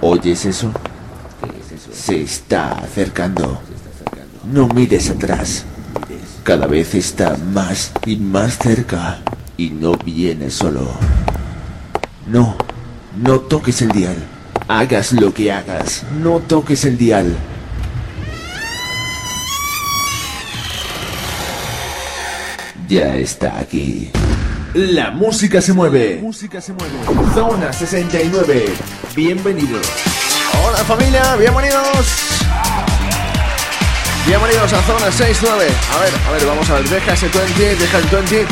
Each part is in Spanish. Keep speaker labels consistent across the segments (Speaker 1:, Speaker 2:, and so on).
Speaker 1: ¿Oyes eso? Se está acercando. No mires atrás. Cada vez está más y más cerca. Y no viene solo. No, no toques el dial. Hagas lo que hagas, no toques el dial. Ya está aquí. La música se mueve.
Speaker 2: Música se mueve.
Speaker 1: Zona 69. Bienvenidos.
Speaker 2: Hola familia, bienvenidos. Bienvenidos a Zona 69. A ver, a ver, vamos a ver, deja ese 20, deja el 20.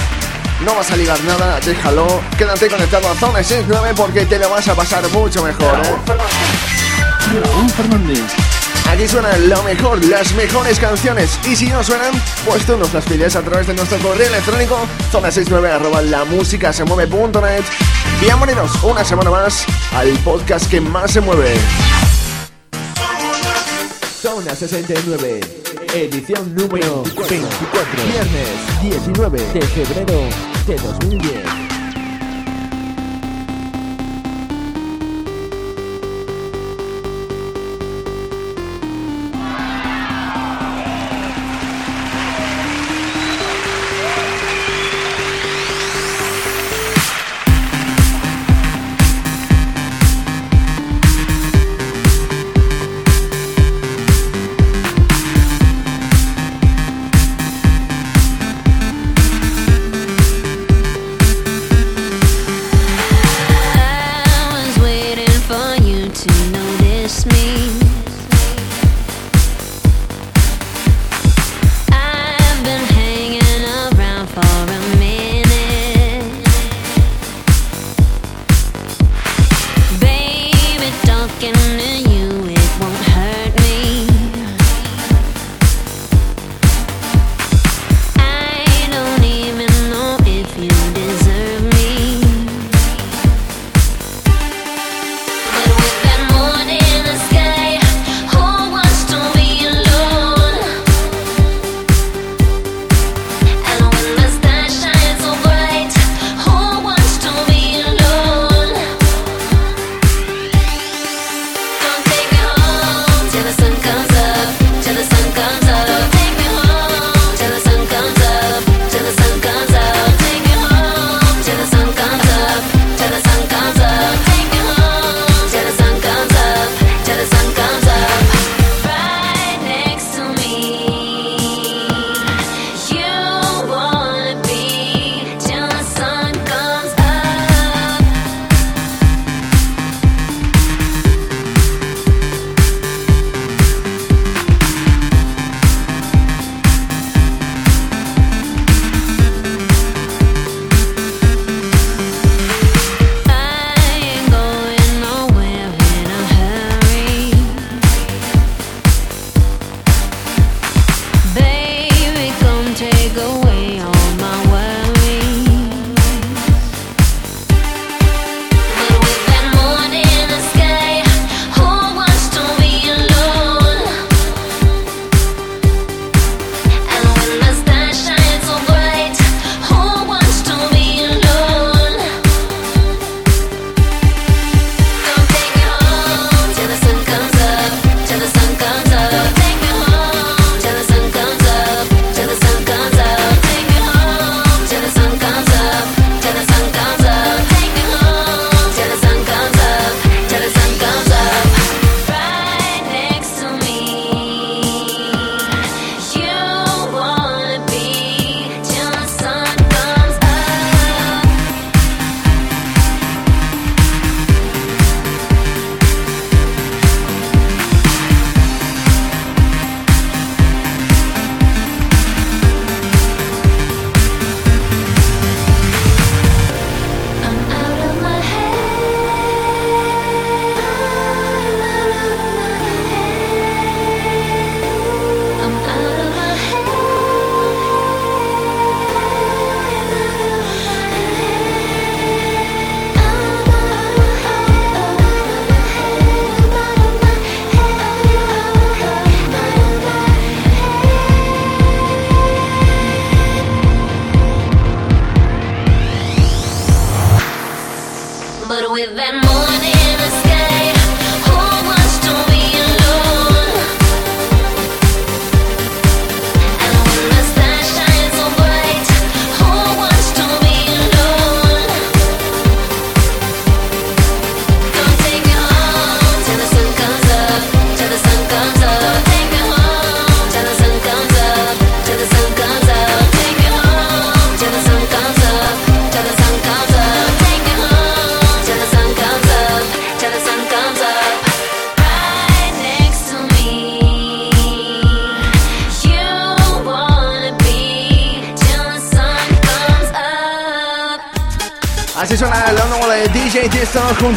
Speaker 2: No vas a ligar nada, déjalo. Quédate conectado a Zona 69 porque te lo vas a pasar mucho mejor, ¿eh?
Speaker 3: Raúl Fernández.
Speaker 2: Aquí suenan lo mejor, las mejores canciones. Y si no suenan, pues tú nos las pides a través de nuestro correo electrónico zona69 arroba la música se. Bienvenidos una semana más al podcast que más se mueve.
Speaker 1: Zona 69. Edición número 24. Viernes 19 de febrero de 2010.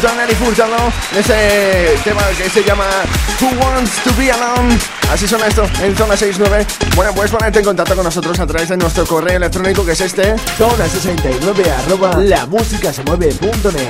Speaker 2: Tiesto junto a Nelly Furtado. Ese tema que se llama Who Wants to Be Alone. Así suena esto en Zona 69. Bueno, puedes ponerte en contacto con nosotros a través de nuestro correo electrónico que es este.
Speaker 1: Zona69 arroba la música se mueve.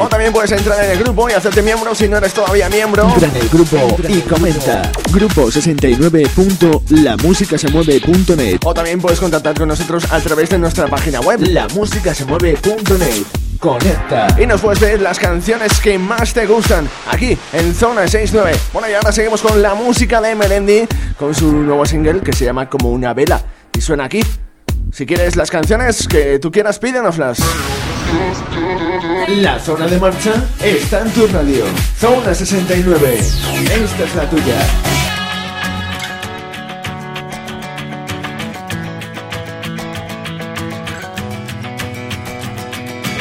Speaker 2: O también puedes entrar en el grupo y hacerte miembro si no eres todavía miembro.
Speaker 1: Entra en el grupo y comenta. Grupo 69.lamusicasemueve.net
Speaker 2: O también puedes contactar con nosotros a través de nuestra página web.
Speaker 1: Lamusicasemueve.net Conecta.
Speaker 2: Y nos puedes ver las canciones que más te gustan aquí en Zona 69. Bueno, y ahora seguimos con la música de Melendi con su nuevo single que se llama Como una vela. Y suena aquí. Si quieres las canciones que tú quieras, pídenoslas.
Speaker 1: La zona de marcha está en tu radio. Zona 69. Esta es la tuya.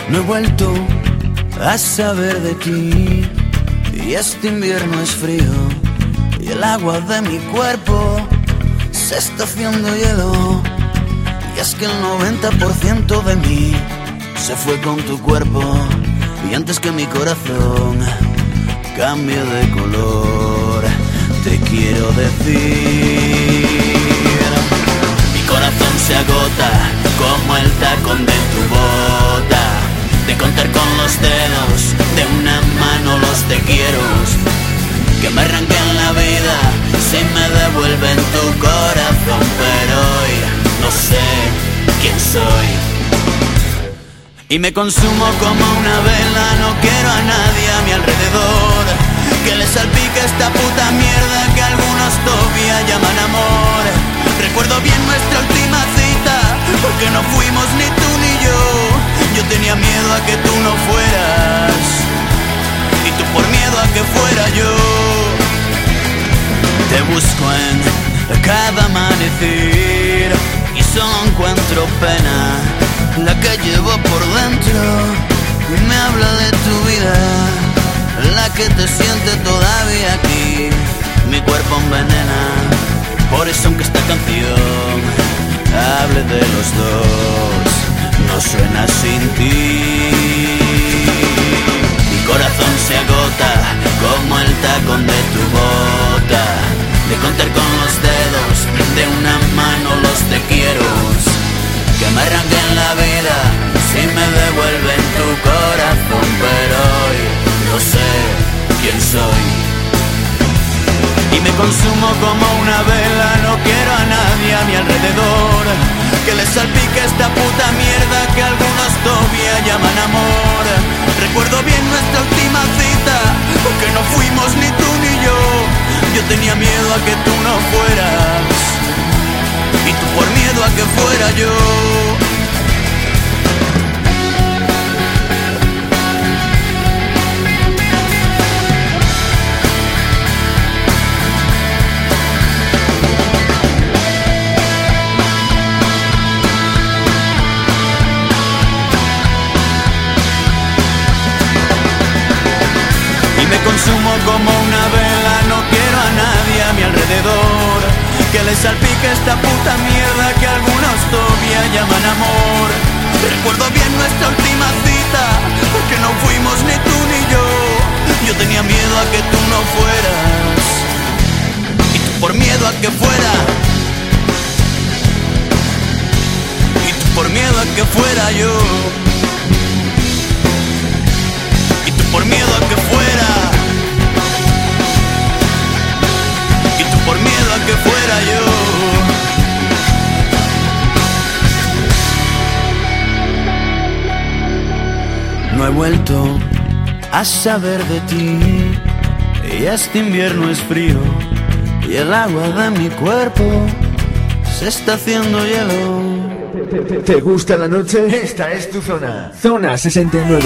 Speaker 3: No he vuelto a saber de ti. Y este invierno es frío y el agua de mi cuerpo se está haciendo hielo. Y es que el 90% de mí se fue con tu cuerpo. Y antes que mi corazón cambie de color te quiero decir mi corazón se agota como el tacón de tu bota de contar con los dedos de una mano los te quiero. Que me arranquen la vida si me devuelven tu corazón pero hoy no sé quién soy. Y me consumo como una vela no quiero a nadie a mi alrededor. Que le salpique esta puta mierda que algunos todavía llaman amor. Recuerdo bien nuestra última cita porque no fuimos ni tú ni yo yo tenía miedo a que tú no fueras y tú por miedo a que fuera yo. Te busco en cada amanecer y solo encuentro pena la que llevo por dentro. Y me habla de tu vida, la que te siente todavía aquí. Mi cuerpo envenena, por eso aunque esta canción hable de los dos suena sin ti. Mi corazón se agota como el tacón de tu bota. De contar con los dedos de una mano los te quiero. Que me arranquen la vida si me devuelven tu corazón. Pero hoy no sé quién soy. Y me consumo como una vela, no quiero a nadie a mi alrededor que les salpique esta puta mierda que algunos todavía llaman amor. Recuerdo bien nuestra última cita, porque no fuimos ni tú ni yo. Yo tenía miedo a que tú no fueras, y tú por miedo a que fuera yo. Le salpique esta puta mierda que algunos todavía llaman amor. Recuerdo bien nuestra última cita, porque no fuimos ni tú ni yo. Yo tenía miedo a que tú no fueras, y tú por miedo a que fuera. Y tú por miedo a que fuera yo. Miedo a que fuera yo. No he vuelto a saber de ti. Y este invierno es frío. Y el agua de mi cuerpo se está haciendo hielo.
Speaker 1: ¿Te gusta la noche? Esta es tu zona. Zona 69.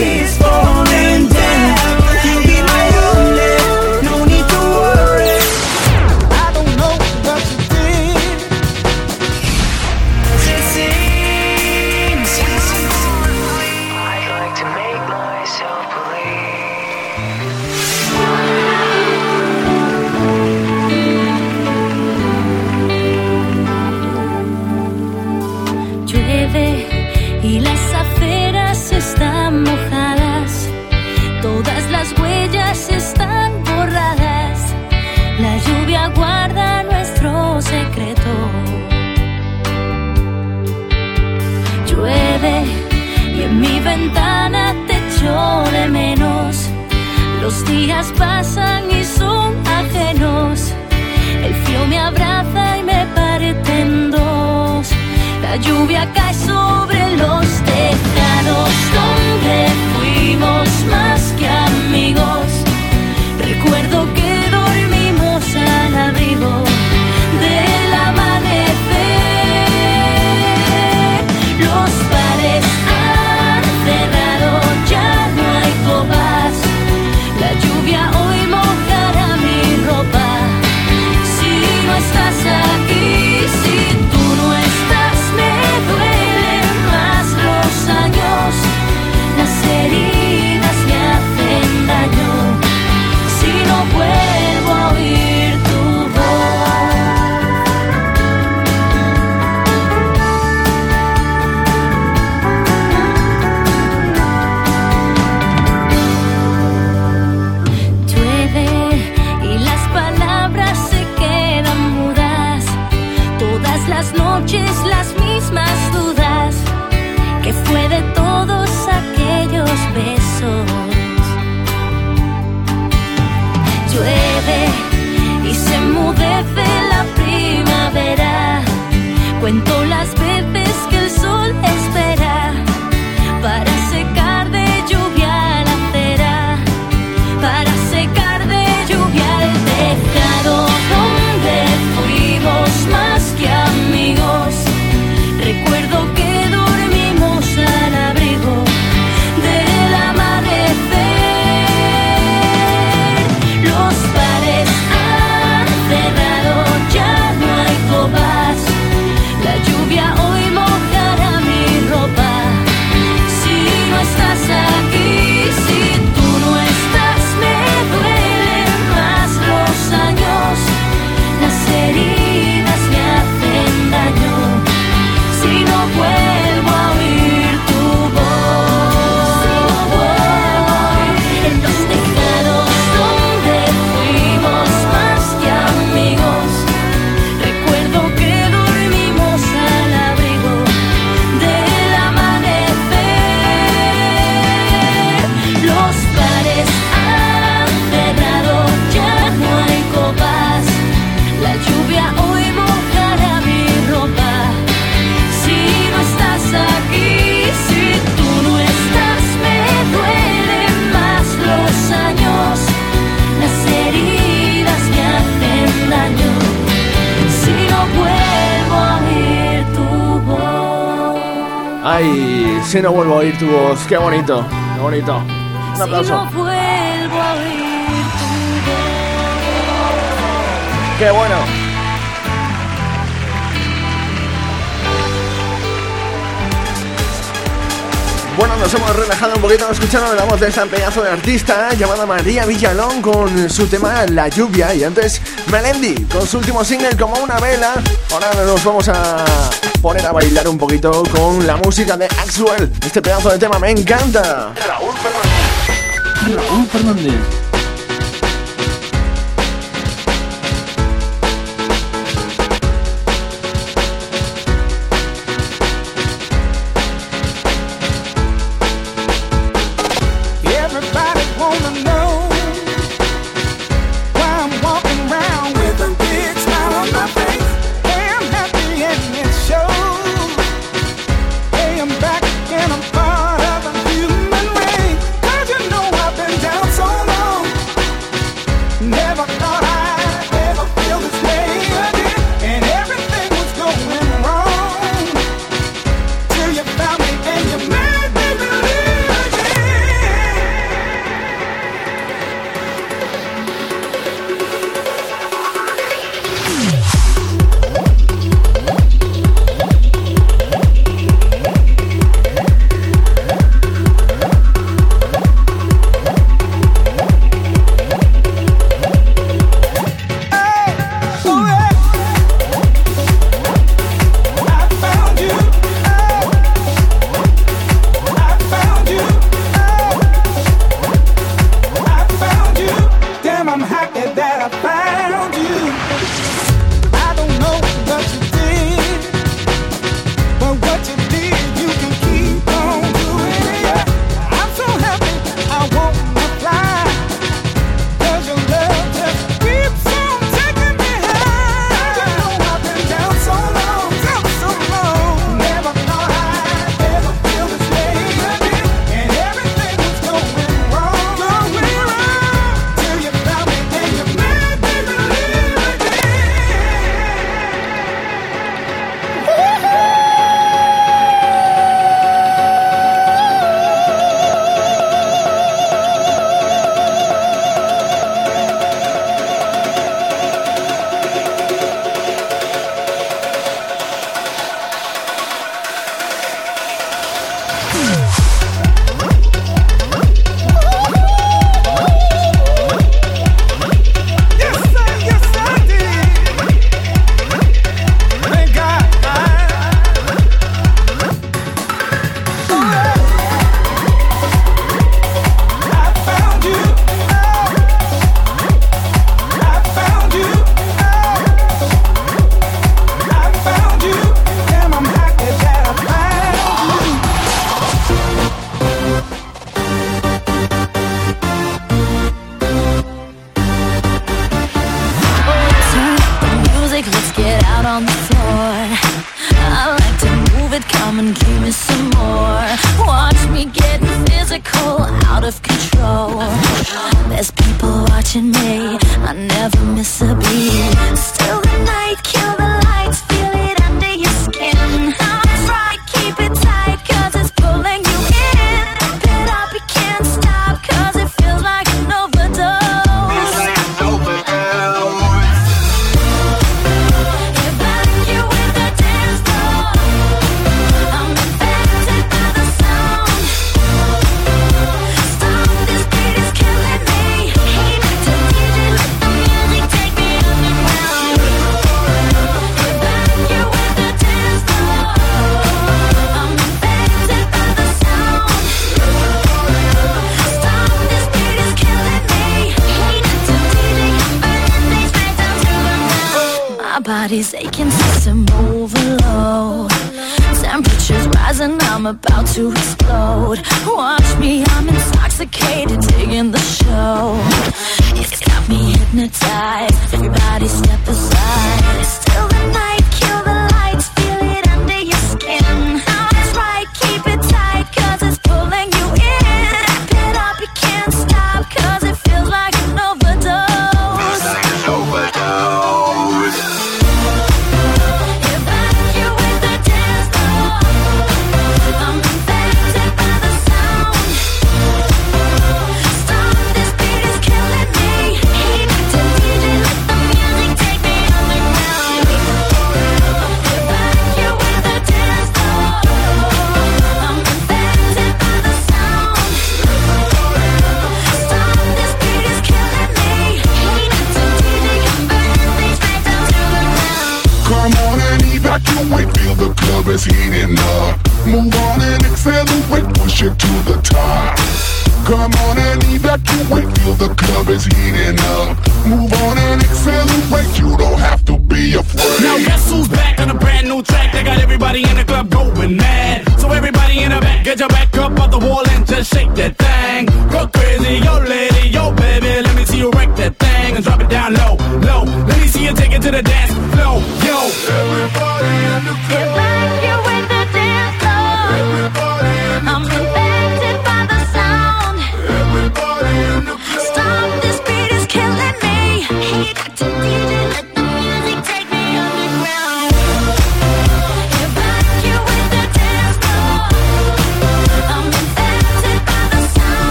Speaker 2: Ay, si no vuelvo a oír tu voz, qué bonito, qué bonito. Un aplauso.
Speaker 4: Si no vuelvo a oír tu voz.
Speaker 2: Qué bueno. Bueno, nos hemos relajado un poquito escuchando la voz de esta pedazo de artista llamada María Villalón con su tema La lluvia y antes Melendi con su último single como una vela. Ahora nos vamos a poner a bailar un poquito con la música de Axwell. Este pedazo de tema me encanta.
Speaker 5: Raúl Fernández. Raúl Fernández.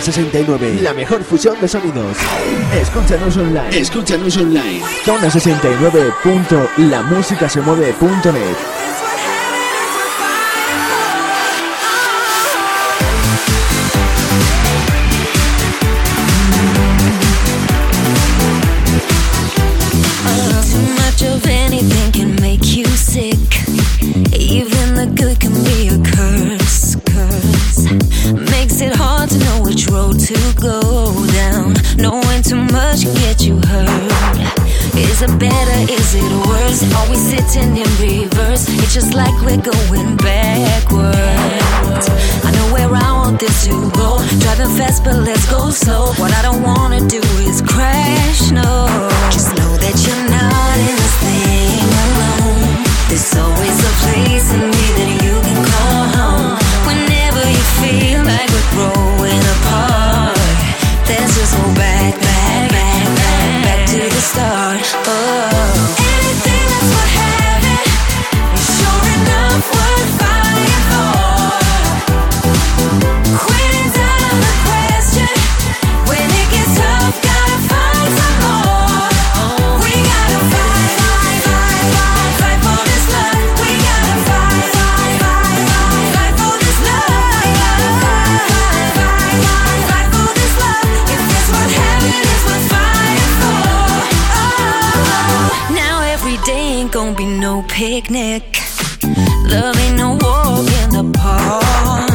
Speaker 2: 69, la mejor fusión de sonidos. Escúchanos online.
Speaker 1: Escúchanos online.
Speaker 6: Zona69.lamusicasemueve.net no picnic. Love ain't no walk in the park.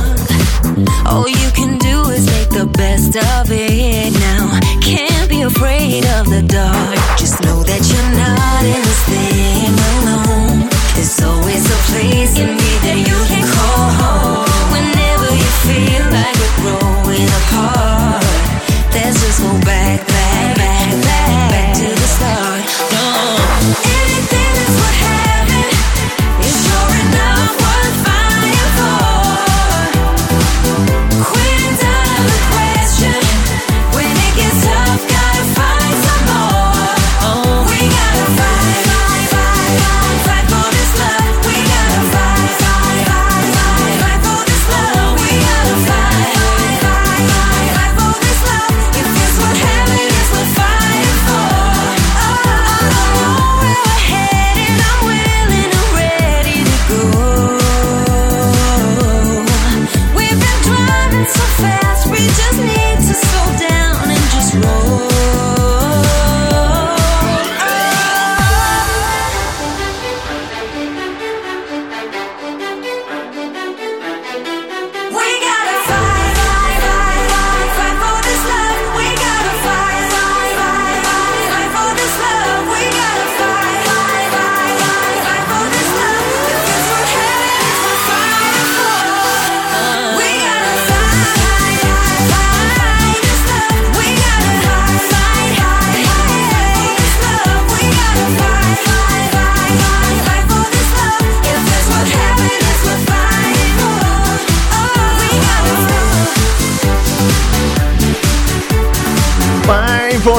Speaker 6: All you can do is make the best of it now. Can't be afraid of the dark. Just know that you're not in this thing alone. There's always a place in me that you can call home. Whenever you feel like we're growing apart, there's just no
Speaker 2: back.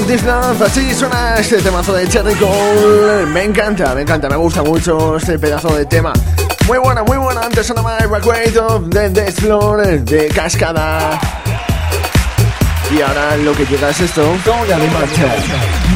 Speaker 2: Así suena este temazo de Cherry Cole. Me encanta, me encanta, me gusta mucho este pedazo de tema. Muy buena, muy buena. Antes sonaba Evacuate de Death Floor de Cascada. Y ahora lo que llega es esto.
Speaker 7: Hora de marcha.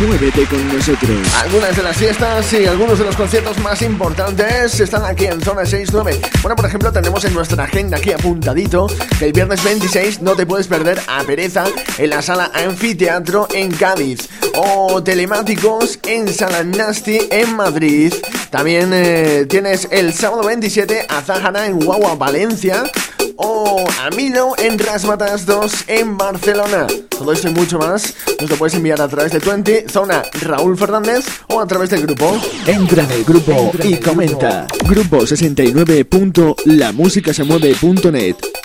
Speaker 7: Muévete con nosotros.
Speaker 2: Algunas de las fiestas y algunos de los conciertos más importantes están aquí en Zona 69. Bueno, por ejemplo, tenemos en nuestra agenda aquí apuntadito que el viernes 26 no te puedes perder a Pereza en la sala Anfiteatro en Cádiz o Telemáticos en Sala Nasty en Madrid. También eh, tienes el sábado 27 a Zahara en Guagua, Valencia o a Milo en Rasmatas 2 en Barcelona. Todo esto y mucho más nos lo puedes enviar a través de 20 Zona Raúl Fernández o a través del grupo.
Speaker 7: Entra en el grupo y comenta. Grupo 69.lamusicasemueve.net
Speaker 8: You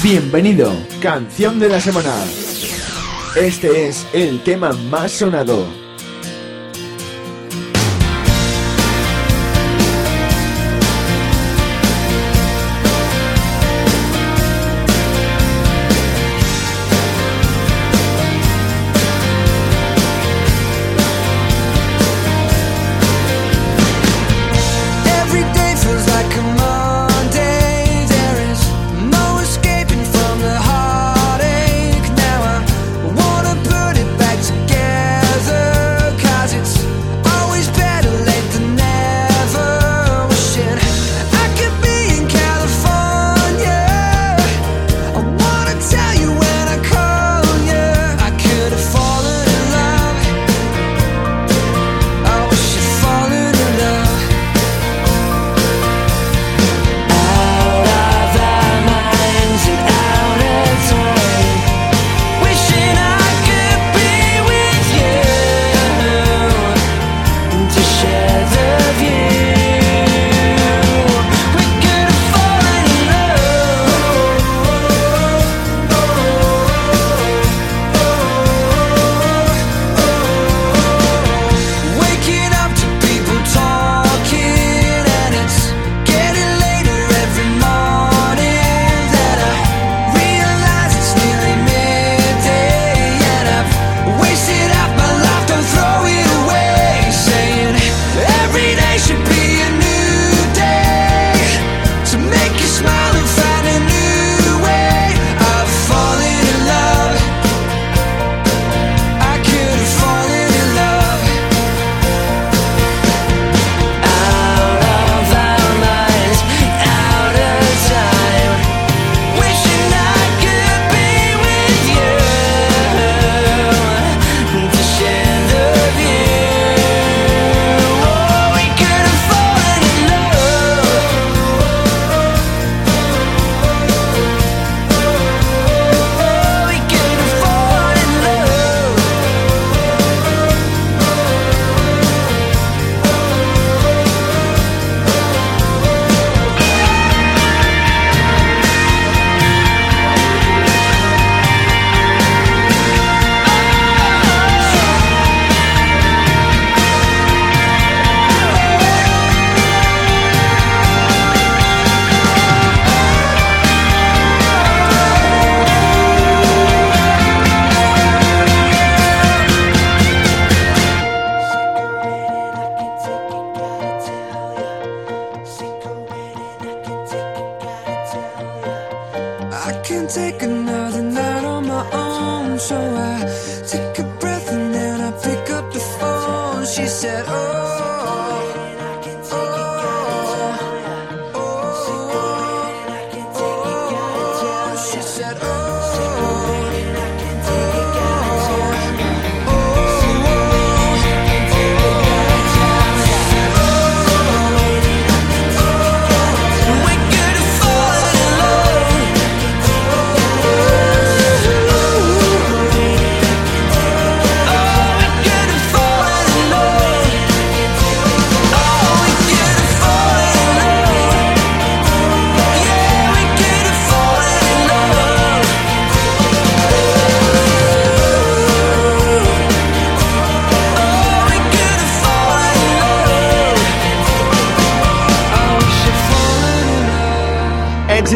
Speaker 7: Bienvenido, canción de la semana. Este es el tema más sonado.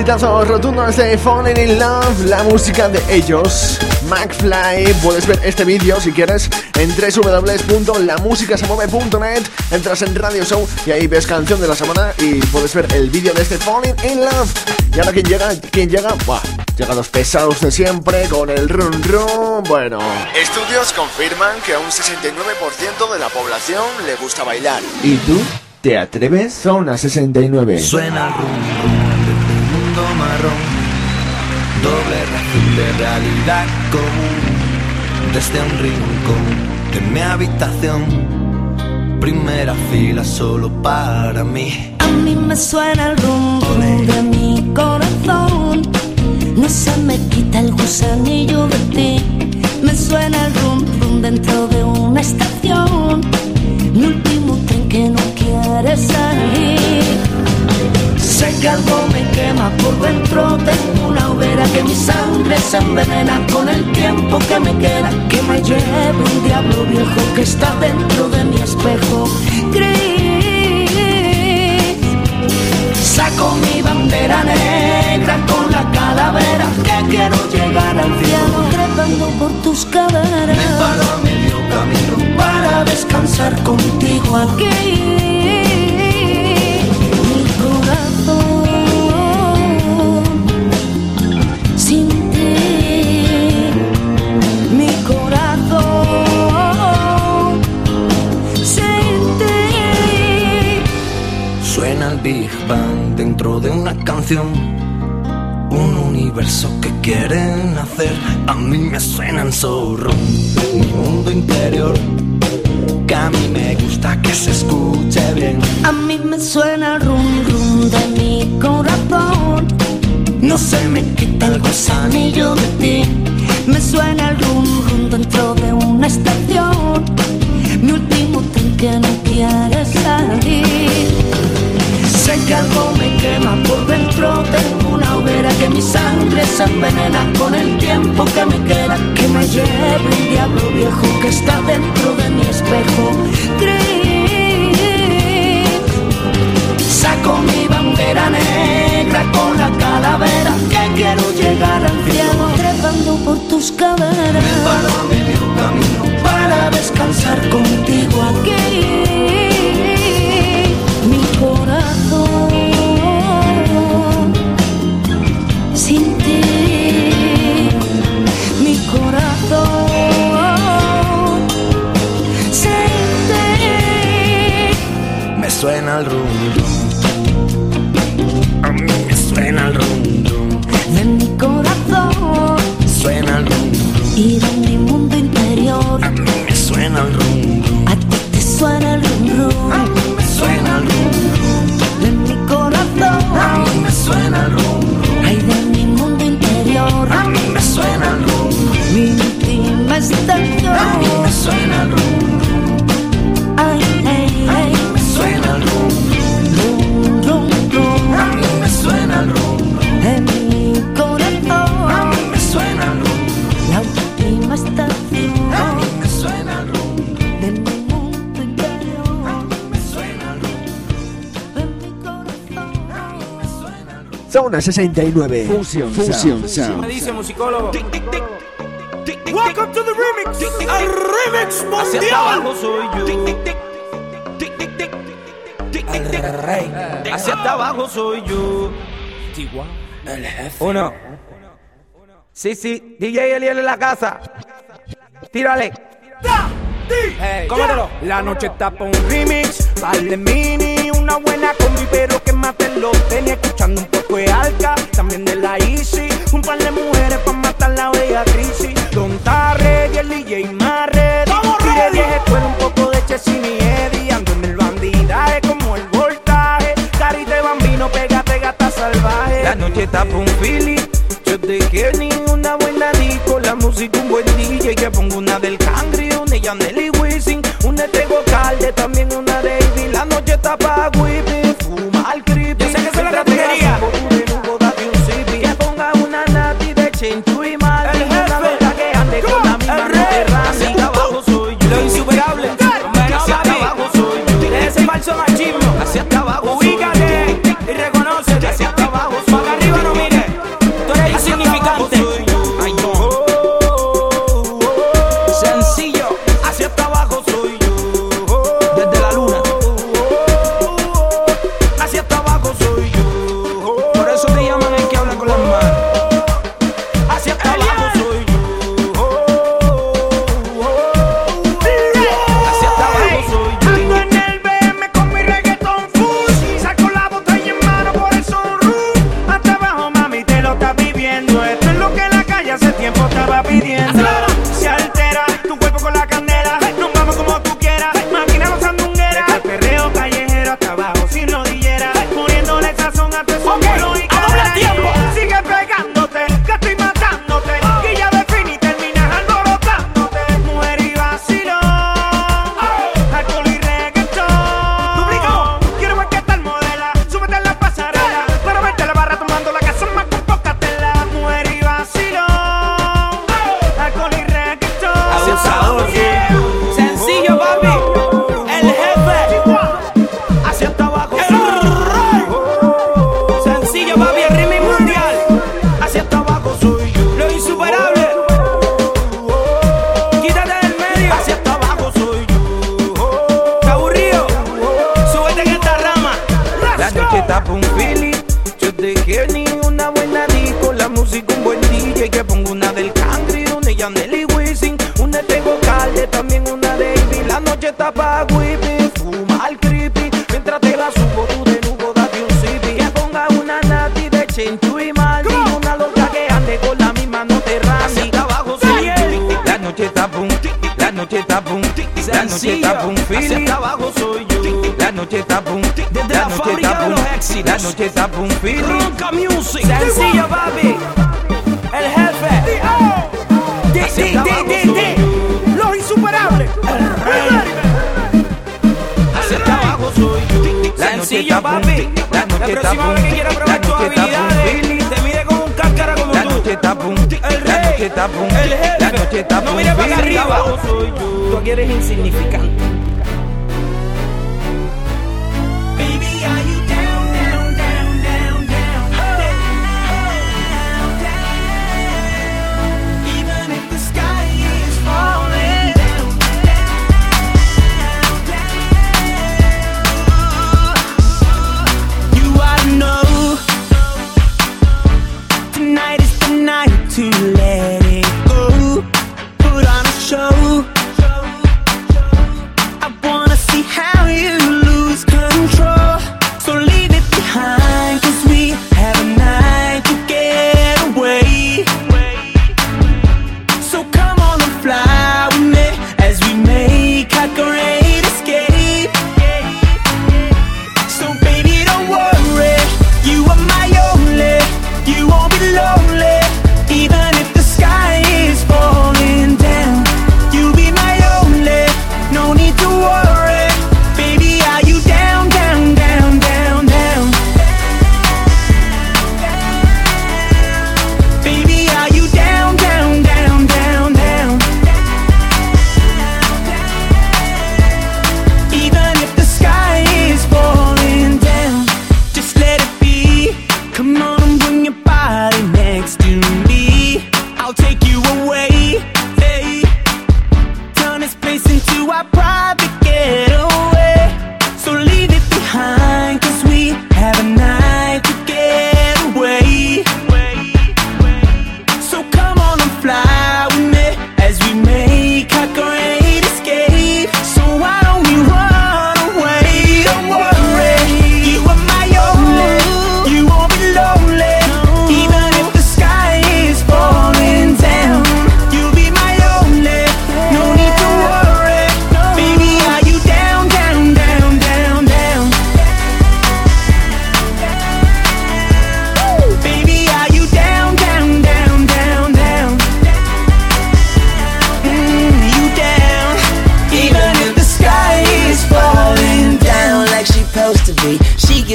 Speaker 2: exitazo rotundo de Falling in Love, la música de ellos, McFly. Puedes ver este vídeo si quieres en www.lamusicasemueve.net. Entras en Radio Show y ahí ves canción de la semana y puedes ver el vídeo de este Falling in Love. Y ahora quien llega, quien llega, Buah, llega los pesados de siempre con el run run. Bueno, estudios confirman que a un 69% de la población le gusta bailar.
Speaker 7: ¿Y tú? ¿Te atreves? Zona 69.
Speaker 3: Suena rum, rum doble razón de realidad común, desde un rincón de mi habitación, primera fila solo para mí.
Speaker 9: A mí me suena el rumbo de mi corazón, no se me quita el gusanillo de ti, me suena el rumbo dentro de una estación, mi último tren que no quiere salir. Sé que algo me quema por dentro. Tengo una hoguera que mi sangre se envenena con el tiempo que me queda. Que me lleve un diablo viejo que está dentro de mi espejo gris. Saco mi bandera negra con la calavera que quiero llegar al cielo trepando por tus caderas. Me paro medio camino para descansar contigo aquí.
Speaker 3: Bang dentro de una canción. Un universo que quieren hacer. A mí me suenan zorro. Mi mundo interior. Que a mí me gusta que se escuche bien.
Speaker 9: A mí me suena el rum rum de mi corazón. No se me quita el gusanillo de ti. Me suena el rum rum dentro de una estación. Mi último tren que no quiere salir. Sé que algo me quema por dentro. Tengo una hoguera que mi sangre se envenena con el tiempo que me queda. Que me lleve un diablo viejo que está dentro de mi espejo gris. Saco mi bandera negra con la calavera que quiero llegar al cielo trepando por tus caderas. Me paro a medio camino para descansar contigo aquí.
Speaker 3: Rum rum.
Speaker 7: 69.
Speaker 1: Fusion,
Speaker 10: Fusion
Speaker 1: Sound.
Speaker 10: Me dice musicólogo.
Speaker 11: Welcome to the remix. El remix
Speaker 10: Hacia
Speaker 11: mundial.
Speaker 10: abajo soy yo. Al rey. Hacia abajo soy yo. El jefe. Uno. Sí, sí. DJ Eliel en la casa. Tírale. Hey, cómetelo.
Speaker 11: La noche está pa' un remix, par de mini, una buena combi, pero los tenía escuchando un poco de alca, también de la Easy, un par de mujeres pa' matar la bella crisis. Don Tarre y el DJ más ready, tire 10 escuela, un poco de Chesini y Eddie, ando en el bandidaje como el voltaje, carita de bambino, pégate gata salvaje.
Speaker 10: La noche está pa' un Philly. Yo de Kenny, una buena disco, la música, un buen DJ. Que pongo una del Cangri, una de noche está boom, Hacia abajo soy yo. La noche está boom,
Speaker 11: Desde
Speaker 10: la
Speaker 11: la
Speaker 10: noche
Speaker 11: fábrica
Speaker 10: está
Speaker 11: de los éxitos.
Speaker 10: la noche está boom, Philly.
Speaker 11: Ronca Music.
Speaker 10: Sencillo, papi. El jefe.
Speaker 11: Di. Los insuperables. El rey.
Speaker 10: Hacia abajo soy yo. La noche
Speaker 11: Sencillo,
Speaker 10: está boom. La
Speaker 11: La
Speaker 10: noche está
Speaker 11: próxima
Speaker 10: boom,
Speaker 11: vez que quiera
Speaker 10: la
Speaker 11: probar tus
Speaker 10: noche está boom, La
Speaker 11: tú.
Speaker 10: noche está boom, la
Speaker 11: rey.
Speaker 10: Noche está boom, la noche está
Speaker 11: No mires para arriba. Tú eres insignificante.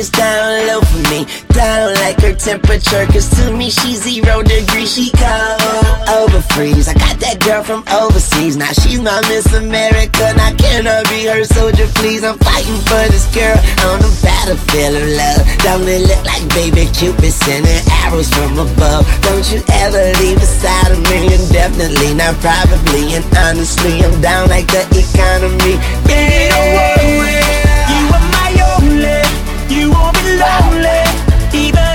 Speaker 11: Gets down low for me, down like her temperature. Cause to me, she's zero degrees. She cold over freeze. I got that girl from overseas. Now she's my Miss America. Now can I be her soldier, please? I'm fighting for this girl on the battlefield of love. Don't it look like baby Cupid sending arrows from above? Don't you ever leave beside of me? Indefinitely, not probably. And honestly, I'm down like the economy. Baby, don't worry. You lonely. Even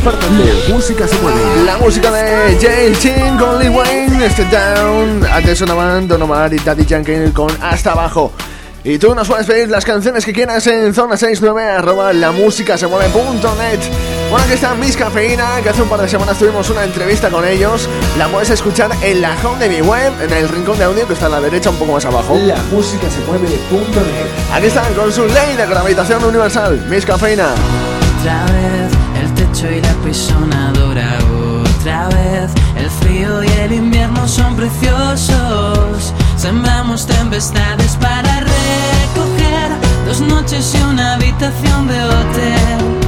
Speaker 7: Fernández, música se mueve.
Speaker 2: La música de Jane Chin con Lee Wayne, este Down. Antes sonaban Don Omar y Daddy Yankee con Hasta Abajo. Y tú nos puedes pedir las canciones que quieras en zona 69 arroba la música se mueve punto net. Bueno, aquí está Miss Cafeína, que hace un par de semanas tuvimos una entrevista con ellos. La puedes escuchar en la home de mi web, en el rincón de audio que está a la derecha un poco más abajo.
Speaker 7: La música se mueve punto net.
Speaker 2: Aquí están con su ley de gravitación universal, Miss Cafeína.
Speaker 3: Y la pisonadora. Otra vez el frío y el invierno son preciosos. Sembramos tempestades para recoger dos noches y una habitación de hotel.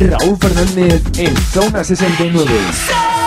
Speaker 8: Raúl Fernández en Zona 69.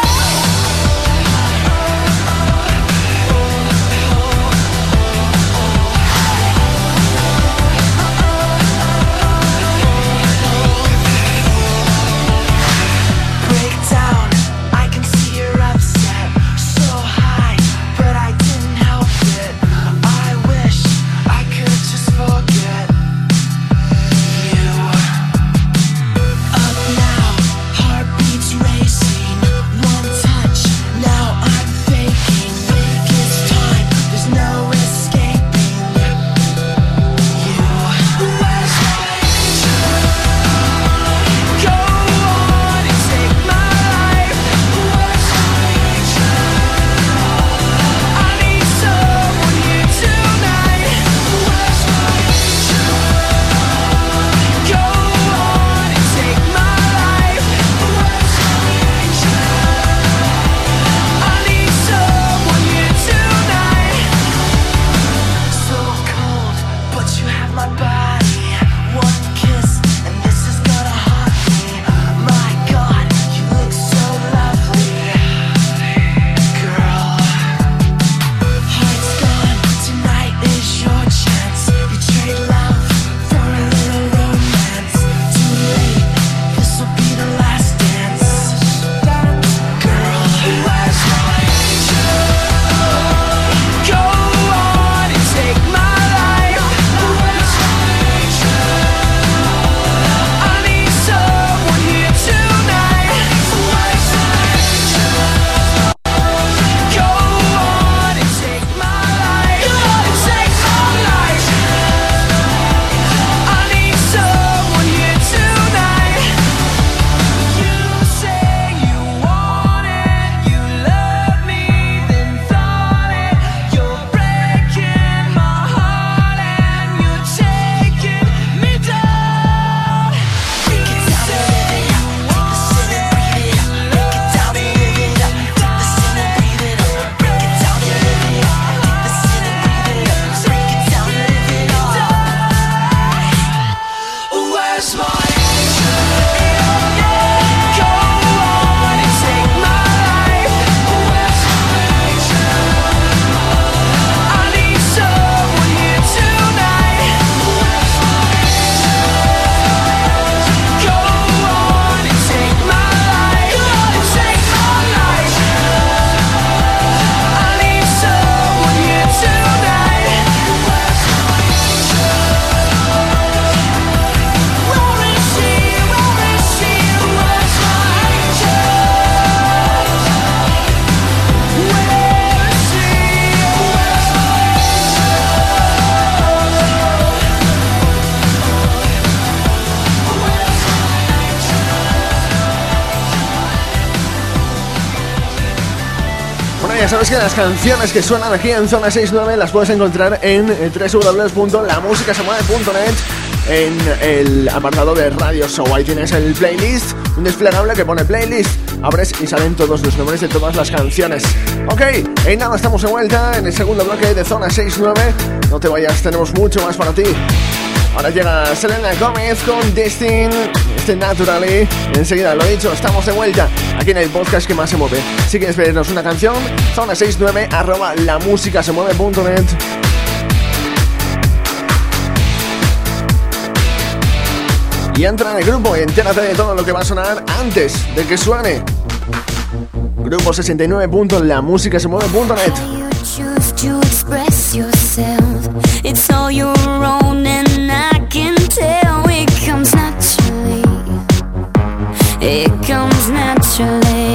Speaker 2: Las canciones que suenan aquí en Zona 69 las puedes encontrar en eh, www.lamusicasemueve.net en el apartado de Radio Show. Ahí tienes el playlist, un desplegable que pone playlist. Abres y salen todos los nombres de todas las canciones. Ok, y nada, estamos de vuelta en el segundo bloque de Zona 6-9. No te vayas, tenemos mucho más para ti. Ahora llega Selena Gómez con Destin, este Naturally. Enseguida, lo dicho, estamos de vuelta aquí en el podcast que más se mueve. Si quieres pedirnos una canción, zona 69 arroba la. Y entra en el grupo y entérate de todo lo que va a sonar antes de que suene. Grupo 69. La música se mueve.net.
Speaker 6: Tell it comes naturally. It comes naturally.